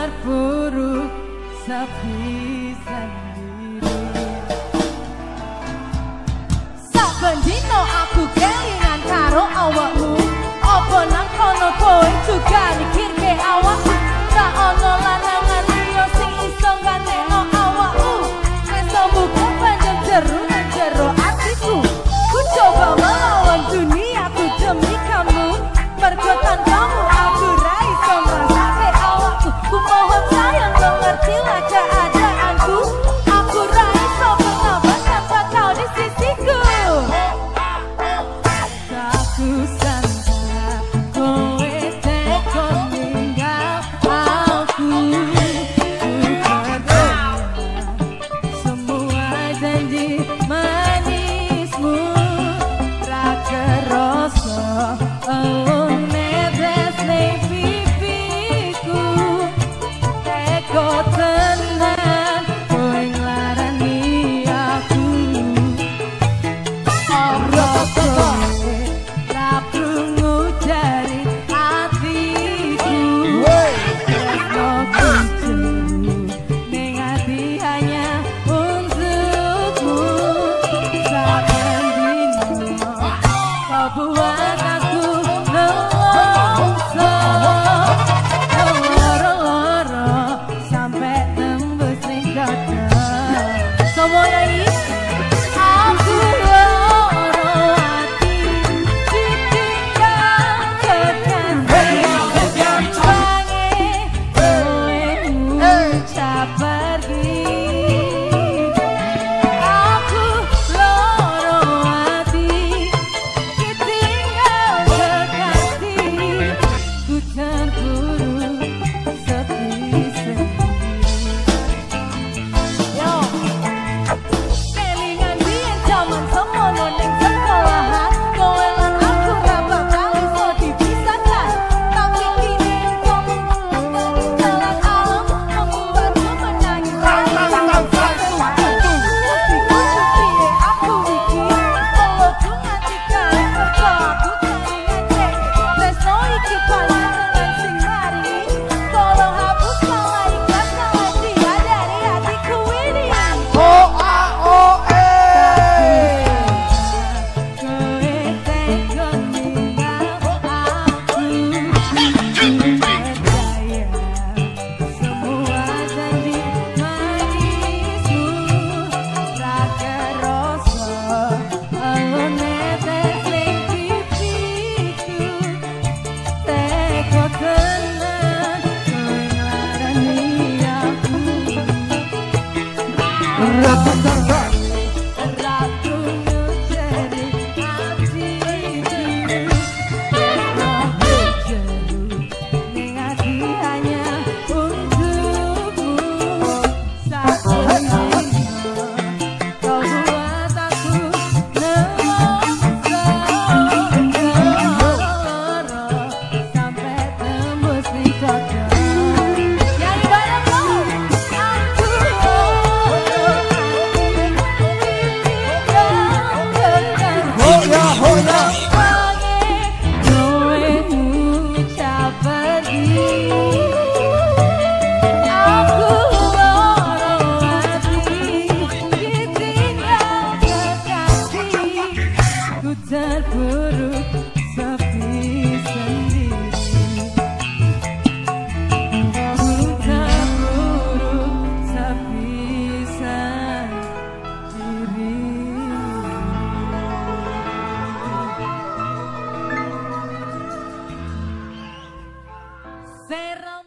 terpuruk sepi sendiri. Saben dino Rapatá